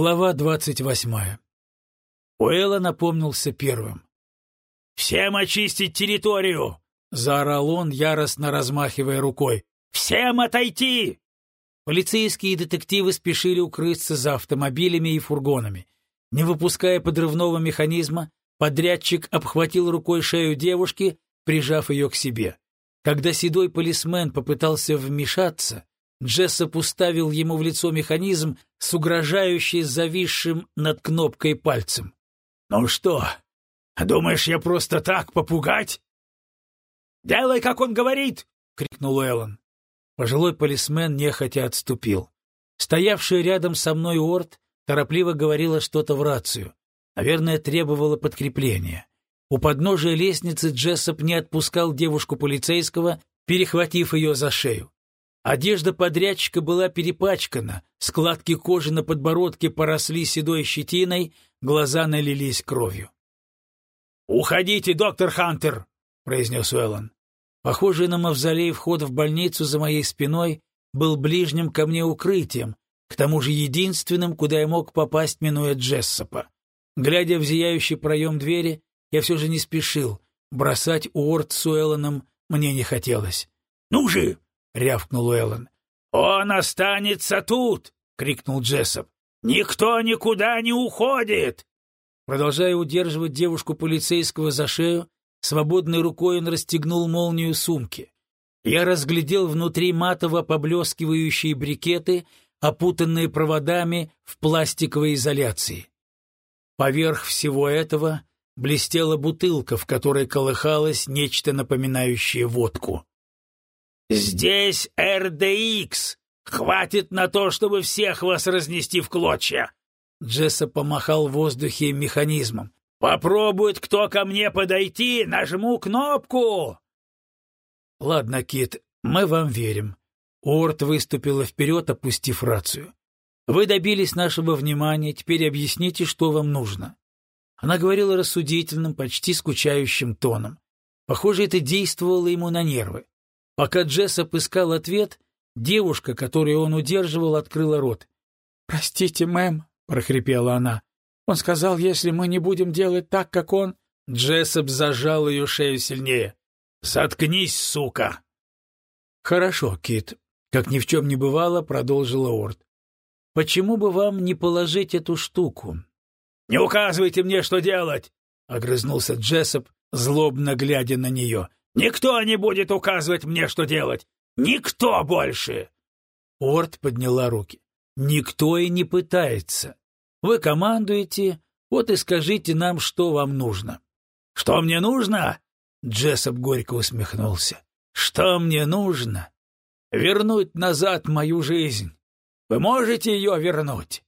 Глава двадцать восьмая. Уэлла напомнился первым. «Всем очистить территорию!» — заорал он, яростно размахивая рукой. «Всем отойти!» Полицейские и детективы спешили укрыться за автомобилями и фургонами. Не выпуская подрывного механизма, подрядчик обхватил рукой шею девушки, прижав ее к себе. Когда седой полисмен попытался вмешаться, Джессоп уставил ему в лицо механизм с угрожающе зависшим над кнопкой пальцем. «Ну что, думаешь, я просто так попугать?» «Делай, как он говорит!» — крикнул Эллен. Пожилой полисмен нехотя отступил. Стоявший рядом со мной Уорд торопливо говорила что-то в рацию. Наверное, требовала подкрепления. У подножия лестницы Джессоп не отпускал девушку полицейского, перехватив ее за шею. Одежда подрядчика была перепачкана, складки кожи на подбородке поросли седой щетиной, глаза налились кровью. «Уходите, доктор Хантер!» — произнес Уэллон. Похожий на мавзолей вход в больницу за моей спиной был ближним ко мне укрытием, к тому же единственным, куда я мог попасть, минуя Джессопа. Глядя в зияющий проем двери, я все же не спешил. Бросать Уорд с Уэллоном мне не хотелось. «Ну же!» — рявкнул Уэллон. «Он останется тут!» — крикнул Джессоп. «Никто никуда не уходит!» Продолжая удерживать девушку полицейского за шею, свободной рукой он расстегнул молнию сумки. Я разглядел внутри матово поблескивающие брикеты, опутанные проводами в пластиковой изоляции. Поверх всего этого блестела бутылка, в которой колыхалось нечто напоминающее водку. «Здесь РДХ! Хватит на то, чтобы всех вас разнести в клочья!» Джесса помахал в воздухе механизмом. «Попробует кто ко мне подойти, нажму кнопку!» «Ладно, Кит, мы вам верим». Уорд выступила вперед, опустив рацию. «Вы добились нашего внимания, теперь объясните, что вам нужно». Она говорила рассудительным, почти скучающим тоном. Похоже, это действовало ему на нервы. Пока Джессоп искал ответ, девушка, которую он удерживал, открыла рот. «Простите, мэм», — прохрипела она. «Он сказал, если мы не будем делать так, как он...» Джессоп зажал ее шею сильнее. «Соткнись, сука!» «Хорошо, Кит», — как ни в чем не бывало, продолжила Орд. «Почему бы вам не положить эту штуку?» «Не указывайте мне, что делать!» — огрызнулся Джессоп, злобно глядя на нее. Никто не будет указывать мне, что делать. Никто больше. Орд подняла руки. Никто и не пытается. Вы командуете, вот и скажите нам, что вам нужно. Что мне нужно? Джессоп горько усмехнулся. Что мне нужно? Вернуть назад мою жизнь. Вы можете ее вернуть?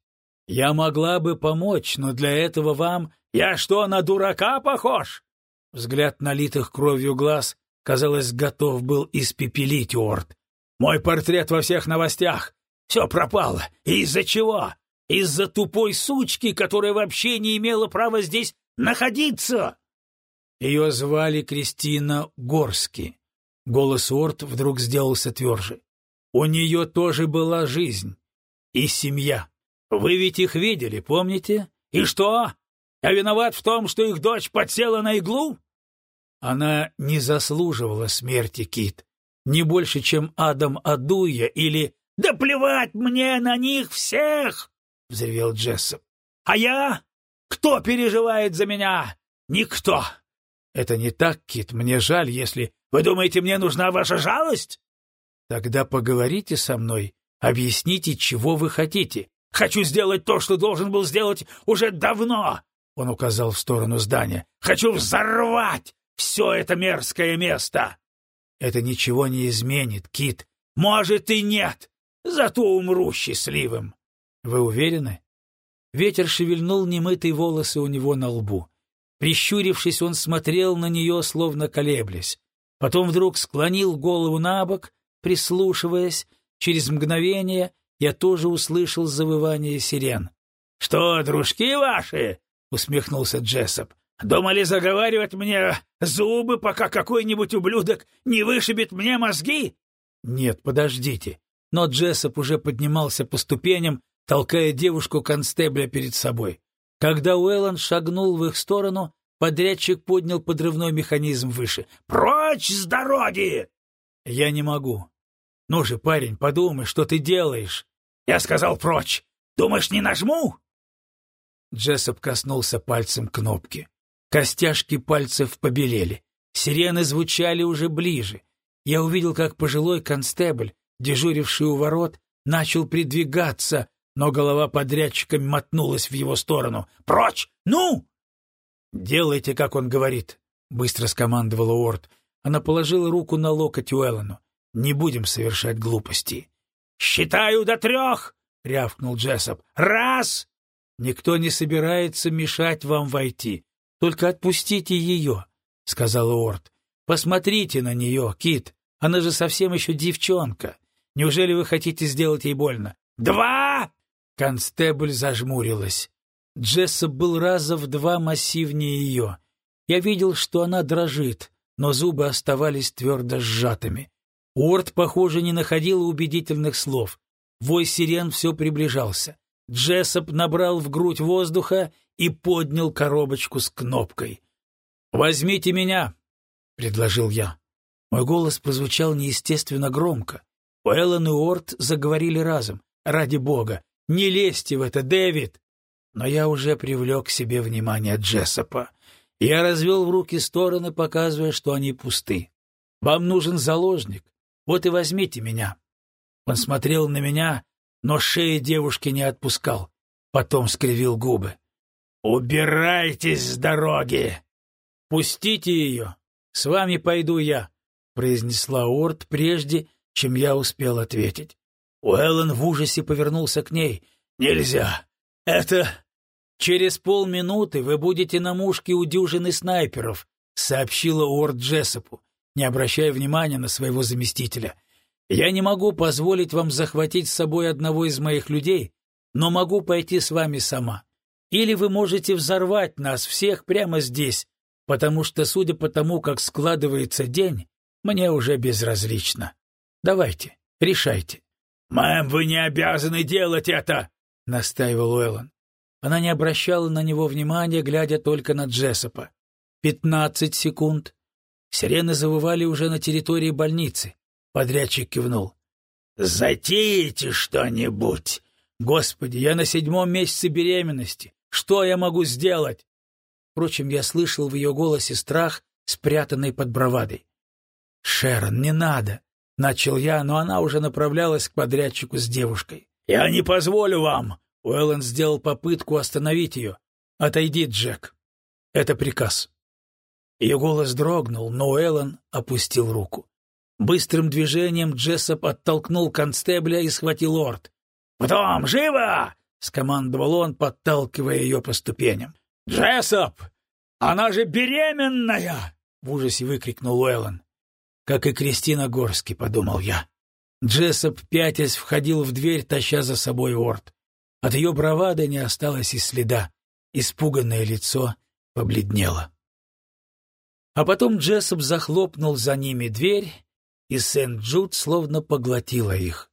Я могла бы помочь, но для этого вам... Я что, на дурака похож? Взгляд налитых кровью глаз, казалось, готов был испепелить Уорд. «Мой портрет во всех новостях! Все пропало! Из-за чего? Из-за тупой сучки, которая вообще не имела права здесь находиться!» Ее звали Кристина Горски. Голос Уорд вдруг сделался тверже. У нее тоже была жизнь и семья. Вы ведь их видели, помните? И что? Я виноват в том, что их дочь подсела на иглу? Она не заслуживала смерти, Кит. Не больше, чем Адам Адуя или... «Да плевать мне на них всех!» — взревел Джессоп. «А я? Кто переживает за меня? Никто!» «Это не так, Кит. Мне жаль, если...» «Вы думаете, мне нужна ваша жалость?» «Тогда поговорите со мной. Объясните, чего вы хотите». «Хочу сделать то, что должен был сделать уже давно!» Он указал в сторону здания. «Хочу взорвать все это мерзкое место!» «Это ничего не изменит, Кит». «Может и нет, зато умру счастливым». «Вы уверены?» Ветер шевельнул немытые волосы у него на лбу. Прищурившись, он смотрел на нее, словно колеблясь. Потом вдруг склонил голову на бок, прислушиваясь. Через мгновение я тоже услышал завывание сирен. — Что, дружки ваши? — усмехнулся Джессоп. Думали заговаривать мне зубы, пока какой-нибудь ублюдок не вышибет мне мозги? Нет, подождите. Но Джессоп уже поднимался по ступеням, толкая девушку-констебля перед собой. Когда Уэллон шагнул в их сторону, подрядчик поднял подрывной механизм выше. «Прочь с дороги!» «Я не могу. Ну же, парень, подумай, что ты делаешь?» «Я сказал прочь. Думаешь, не нажму?» Джессоп коснулся пальцем кнопки. Костяшки пальцев побелели. Сирены звучали уже ближе. Я увидел, как пожилой констебль, дежуривший у ворот, начал придвигаться, но голова подрядчика мотнулась в его сторону. «Прочь! Ну!» «Делайте, как он говорит», — быстро скомандовала Уорд. Она положила руку на локоть Уэллону. «Не будем совершать глупостей». «Считаю до трех!» — рявкнул Джессоп. «Раз!» «Никто не собирается мешать вам войти. Только отпустите ее», — сказала Уорд. «Посмотрите на нее, Кит. Она же совсем еще девчонка. Неужели вы хотите сделать ей больно?» «Два!» Констебль зажмурилась. Джессоп был раза в два массивнее ее. Я видел, что она дрожит, но зубы оставались твердо сжатыми. Уорд, похоже, не находил убедительных слов. Вой сирен все приближался. Джессоп набрал в грудь воздуха и поднял коробочку с кнопкой. «Возьмите меня!» — предложил я. Мой голос прозвучал неестественно громко. Уэллон и Уорд заговорили разом. «Ради бога, не лезьте в это, Дэвид!» Но я уже привлек к себе внимание Джессопа. Я развел в руки стороны, показывая, что они пусты. «Вам нужен заложник. Вот и возьмите меня». Он смотрел на меня, но шеи девушки не отпускал. Потом скривил губы. «Убирайтесь с дороги!» «Пустите ее! С вами пойду я!» — произнесла Орд прежде, чем я успел ответить. Уэллен в ужасе повернулся к ней. «Нельзя! Это...» «Через полминуты вы будете на мушке у дюжины снайперов», — сообщила Уорд Джессопу, не обращая внимания на своего заместителя. «Я не могу позволить вам захватить с собой одного из моих людей, но могу пойти с вами сама. Или вы можете взорвать нас всех прямо здесь, потому что, судя по тому, как складывается день, мне уже безразлично. Давайте, решайте. «Мэм, вы не обязаны делать это!» — настаивал Уэллон. Она не обращала на него внимания, глядя только на Джессопа. Пятнадцать секунд. Сирены завывали уже на территории больницы. Подрядчик кивнул. «Затеете что-нибудь?» «Господи, я на седьмом месяце беременности. Что я могу сделать?» Впрочем, я слышал в ее голосе страх, спрятанный под бравадой. «Шерон, не надо!» — начал я, но она уже направлялась к подрядчику с девушкой. «Я не позволю вам!» — Уэллен сделал попытку остановить ее. «Отойди, Джек. Это приказ». Ее голос дрогнул, но Уэллен опустил руку. Быстрым движением Джессоп оттолкнул констебля и схватил Орд. «Потом, живо!» — скомандовал он, подталкивая ее по ступеням. «Джессоп! Она же беременная!» — в ужасе выкрикнул Уэллен как и Кристина Горски, подумал я. Джессоп, пятясь, входил в дверь, таща за собой Орд. От ее бравады не осталось и следа. Испуганное лицо побледнело. А потом Джессоп захлопнул за ними дверь, и Сент-Джуд словно поглотила их.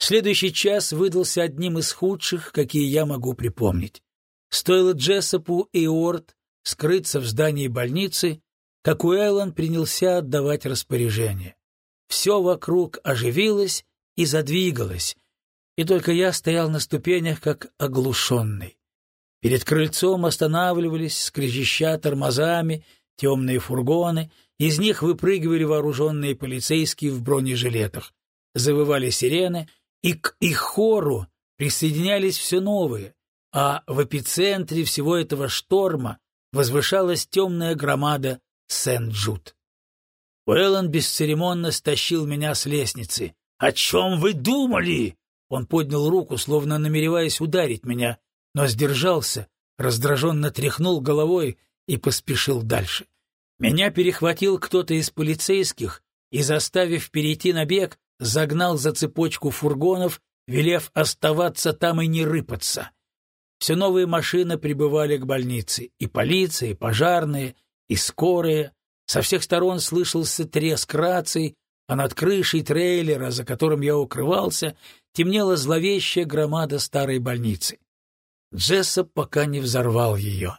Следующий час выдался одним из худших, какие я могу припомнить. Стоило Джессопу и Орд скрыться в здании больницы, как Уэллон принялся отдавать распоряжение. Все вокруг оживилось и задвигалось, и только я стоял на ступенях, как оглушенный. Перед крыльцом останавливались, скрежеща тормозами, темные фургоны, из них выпрыгивали вооруженные полицейские в бронежилетах, завывали сирены, и к их хору присоединялись все новые, а в эпицентре всего этого шторма возвышалась темная громада Сент-Джуд. Уэллон бесцеремонно стащил меня с лестницы. «О чем вы думали?» Он поднял руку, словно намереваясь ударить меня, но сдержался, раздраженно тряхнул головой и поспешил дальше. Меня перехватил кто-то из полицейских и, заставив перейти на бег, загнал за цепочку фургонов, велев оставаться там и не рыпаться. Все новые машины прибывали к больнице, и полиция, и пожарные — и скорые. Со всех сторон слышался треск раций, а над крышей трейлера, за которым я укрывался, темнела зловещая громада старой больницы. Джессоп пока не взорвал ее.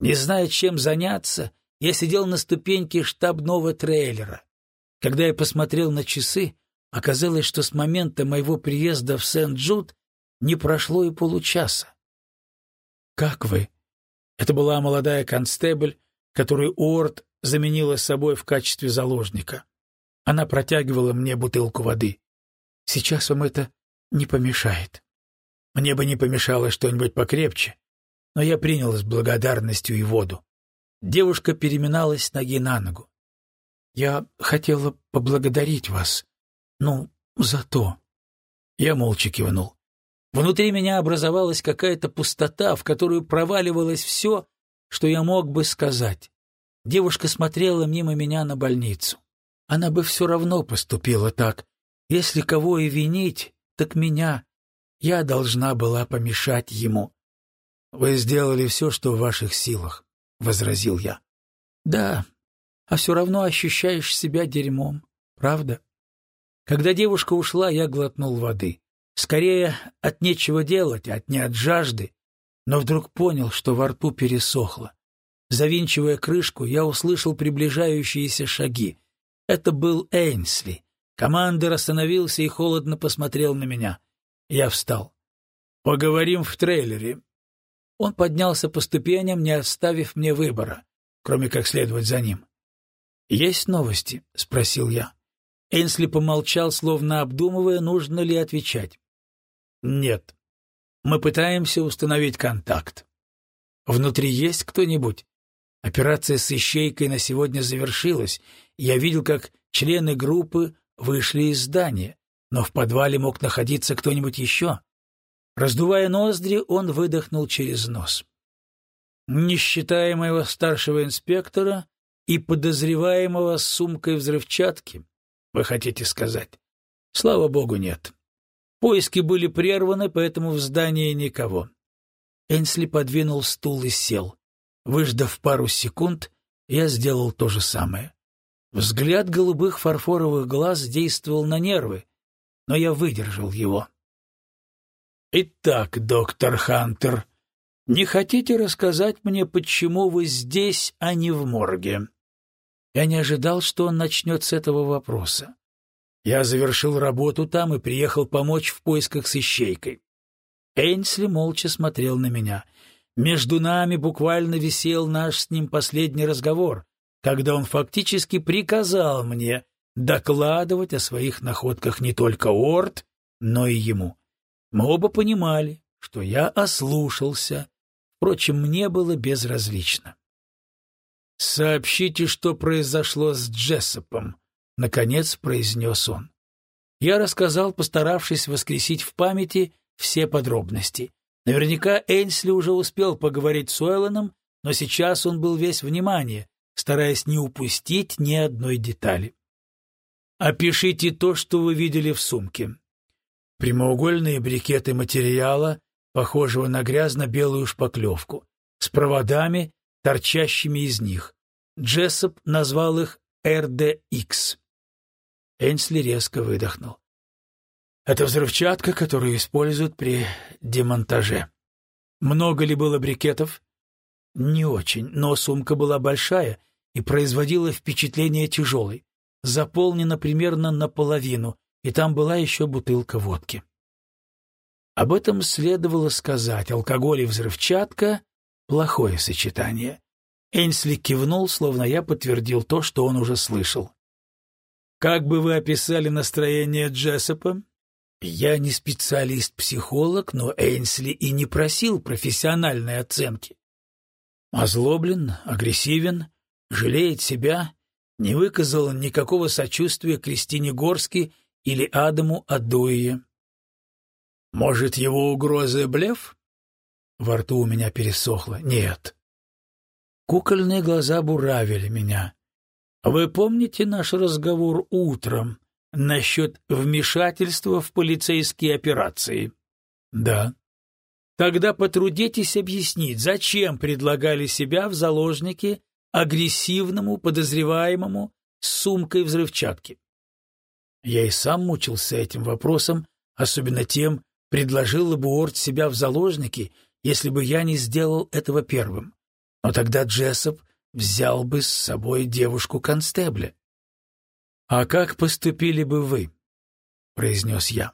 Не зная, чем заняться, я сидел на ступеньке штабного трейлера. Когда я посмотрел на часы, оказалось, что с момента моего приезда в Сент-Джуд не прошло и получаса. «Как вы?» Это была молодая констебль, которую Уорд заменила собой в качестве заложника. Она протягивала мне бутылку воды. «Сейчас вам это не помешает». Мне бы не помешало что-нибудь покрепче, но я принял с благодарностью и воду. Девушка переминалась ноги на ногу. «Я хотела поблагодарить вас. Ну, за то». Я молча кивнул. Внутри меня образовалась какая-то пустота, в которую проваливалось все, что я мог бы сказать. Девушка смотрела мимо меня на больницу. Она бы все равно поступила так. Если кого и винить, так меня. Я должна была помешать ему. «Вы сделали все, что в ваших силах», — возразил я. «Да, а все равно ощущаешь себя дерьмом, правда?» Когда девушка ушла, я глотнул воды. Скорее от нечего делать, а не от жажды, но вдруг понял, что во рту пересохло. Завинчивая крышку, я услышал приближающиеся шаги. Это был Эйнсли. Командор остановился и холодно посмотрел на меня. Я встал. «Поговорим в трейлере». Он поднялся по ступеням, не оставив мне выбора, кроме как следовать за ним. «Есть новости?» — спросил я. Эйнсли помолчал, словно обдумывая, нужно ли отвечать. Нет. Мы пытаемся установить контакт. Внутри есть кто-нибудь? Операция с ищейкой на сегодня завершилась. Я видел, как члены группы вышли из здания, но в подвале мог находиться кто-нибудь еще. Раздувая ноздри, он выдохнул через нос. Не считая моего старшего инспектора и подозреваемого с сумкой взрывчатки, вы хотите сказать? Слава богу, нет. Поиски были прерваны, поэтому в здании никого. Энсли подвинул стул и сел. Выждав пару секунд, я сделал то же самое. Взгляд голубых фарфоровых глаз действовал на нервы, но я выдержал его. «Итак, доктор Хантер, не хотите рассказать мне, почему вы здесь, а не в морге?» Я не ожидал, что он начнет с этого вопроса. Я завершил работу там и приехал помочь в поисках с ищейкой. Эйнсли молча смотрел на меня. Между нами буквально висел наш с ним последний разговор, когда он фактически приказал мне докладывать о своих находках не только Орд, но и ему. Мы оба понимали, что я ослушался, впрочем, мне было безразлично. «Сообщите, что произошло с Джессопом», — наконец произнес он. Я рассказал, постаравшись воскресить в памяти все подробности. Наверняка Эйнсли уже успел поговорить с Уэллоном, но сейчас он был весь внимание, стараясь не упустить ни одной детали. «Опишите то, что вы видели в сумке». Прямоугольные брикеты материала, похожего на грязно-белую шпаклевку, с проводами, торчащими из них. Джессоп назвал их РДХ. Энсли резко выдохнул. Это взрывчатка, которую используют при демонтаже. Много ли было брикетов? Не очень, но сумка была большая и производила впечатление тяжелой. Заполнена примерно наполовину, и там была еще бутылка водки. Об этом следовало сказать. Алкоголь и взрывчатка — плохое сочетание. Энсли кивнул, словно я подтвердил то, что он уже слышал. Как бы вы описали настроение Джессопа? Я не специалист-психолог, но Эйнсли и не просил профессиональной оценки. Озлоблен, агрессивен, жалеет себя, не выказал никакого сочувствия Кристине Горски или Адаму Адуе. Может, его угрозы блеф? Во рту у меня пересохло. Нет. Кукольные глаза буравили меня. Вы помните наш разговор утром насчет вмешательства в полицейские операции? Да. Тогда потрудитесь объяснить, зачем предлагали себя в заложники агрессивному подозреваемому с сумкой взрывчатки. Я и сам мучился этим вопросом, Особенно тем, предложил бы Уорд себя в заложники, если бы я не сделал этого первым. Но тогда Джессоп взял бы с собой девушку-констебля. «А как поступили бы вы?» — произнес я.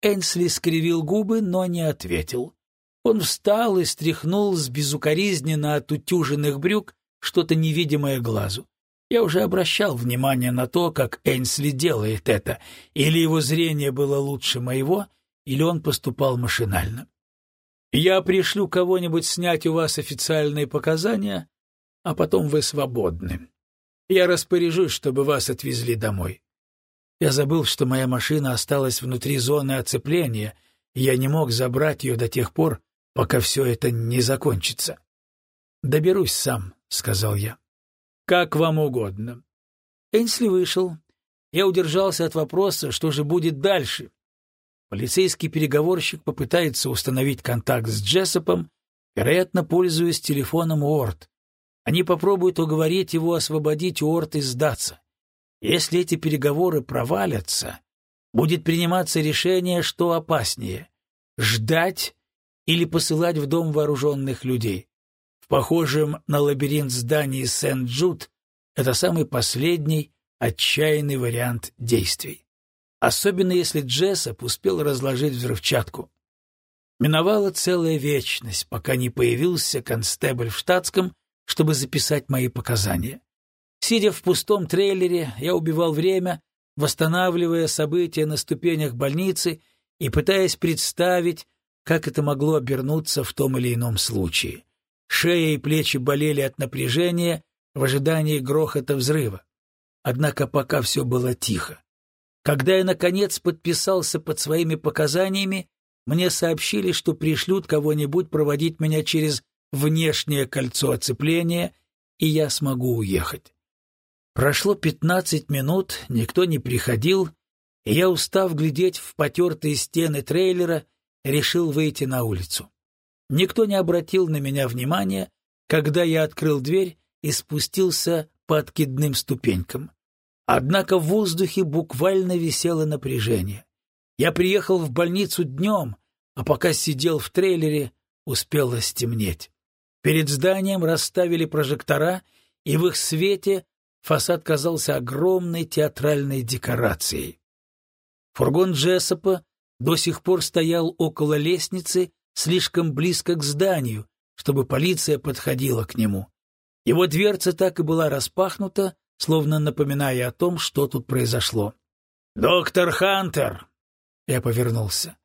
Энсли скривил губы, но не ответил. Он встал и стряхнул с безукоризненно отутюженных брюк что-то невидимое глазу. Я уже обращал внимание на то, как Энсли делает это, или его зрение было лучше моего, или он поступал машинально. Я пришлю кого-нибудь снять у вас официальные показания, а потом вы свободны. Я распоряжусь, чтобы вас отвезли домой. Я забыл, что моя машина осталась внутри зоны оцепления, и я не мог забрать ее до тех пор, пока все это не закончится. «Доберусь сам», — сказал я. «Как вам угодно». Энсли вышел. Я удержался от вопроса, что же будет дальше, Полицейский переговорщик попытается установить контакт с Джессопом, вероятно, пользуясь телефоном Уорд. Они попробуют уговорить его освободить Уорд и сдаться. Если эти переговоры провалятся, будет приниматься решение, что опаснее — ждать или посылать в дом вооруженных людей. В похожем на лабиринт здании Сент-Джуд это самый последний, отчаянный вариант действий особенно если Джессоп успел разложить взрывчатку. Миновала целая вечность, пока не появился констебль в штатском, чтобы записать мои показания. Сидя в пустом трейлере, я убивал время, восстанавливая события на ступенях больницы и пытаясь представить, как это могло обернуться в том или ином случае. Шея и плечи болели от напряжения в ожидании грохота взрыва. Однако пока все было тихо. Когда я, наконец, подписался под своими показаниями, мне сообщили, что пришлют кого-нибудь проводить меня через внешнее кольцо оцепления, и я смогу уехать. Прошло пятнадцать минут, никто не приходил, и я, устав глядеть в потертые стены трейлера, решил выйти на улицу. Никто не обратил на меня внимания, когда я открыл дверь и спустился по откидным ступенькам. Однако в воздухе буквально висело напряжение. Я приехал в больницу днем, а пока сидел в трейлере, успело стемнеть. Перед зданием расставили прожектора, и в их свете фасад казался огромной театральной декорацией. Фургон Джессопа до сих пор стоял около лестницы, слишком близко к зданию, чтобы полиция подходила к нему. Его дверца так и была распахнута, словно напоминая о том, что тут произошло. «Доктор Хантер!» Я повернулся.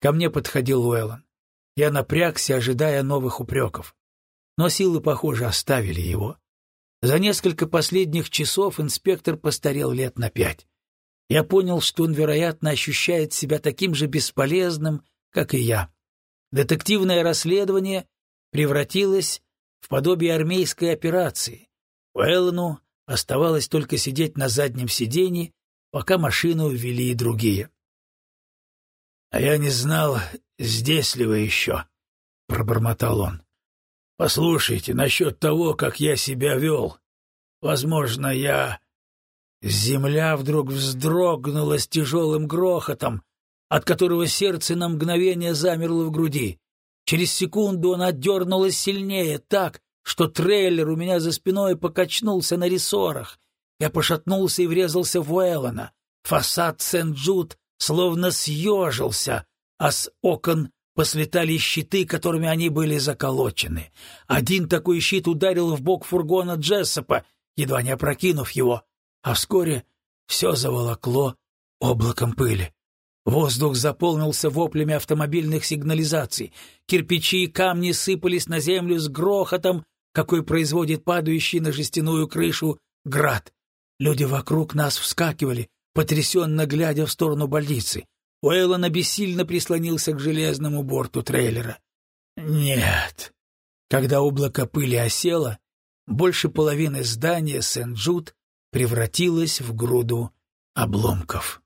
Ко мне подходил Уэллон. Я напрягся, ожидая новых упреков. Но силы, похоже, оставили его. За несколько последних часов инспектор постарел лет на пять. Я понял, что он, вероятно, ощущает себя таким же бесполезным, как и я. Детективное расследование превратилось в подобие армейской операции. Уэллону Оставалось только сидеть на заднем сиденье, пока машину ввели и другие. — А я не знал, здесь ли вы еще, — пробормотал он. — Послушайте, насчет того, как я себя вел. Возможно, я... Земля вдруг вздрогнула с тяжелым грохотом, от которого сердце на мгновение замерло в груди. Через секунду оно отдернулось сильнее, так, что трейлер у меня за спиной покачнулся на рессорах. Я пошатнулся и врезался в Уэллона. Фасад Сент-Джуд словно съежился, а с окон послетали щиты, которыми они были заколочены. Один такой щит ударил в бок фургона Джессопа, едва не опрокинув его, а вскоре все заволокло облаком пыли. Воздух заполнился воплями автомобильных сигнализаций. Кирпичи и камни сыпались на землю с грохотом, какой производит падающий на жестяную крышу град. Люди вокруг нас вскакивали, потрясенно глядя в сторону больницы. Уэйлон обессильно прислонился к железному борту трейлера. Нет. Когда облако пыли осело, больше половины здания Сент-Джуд превратилось в груду обломков.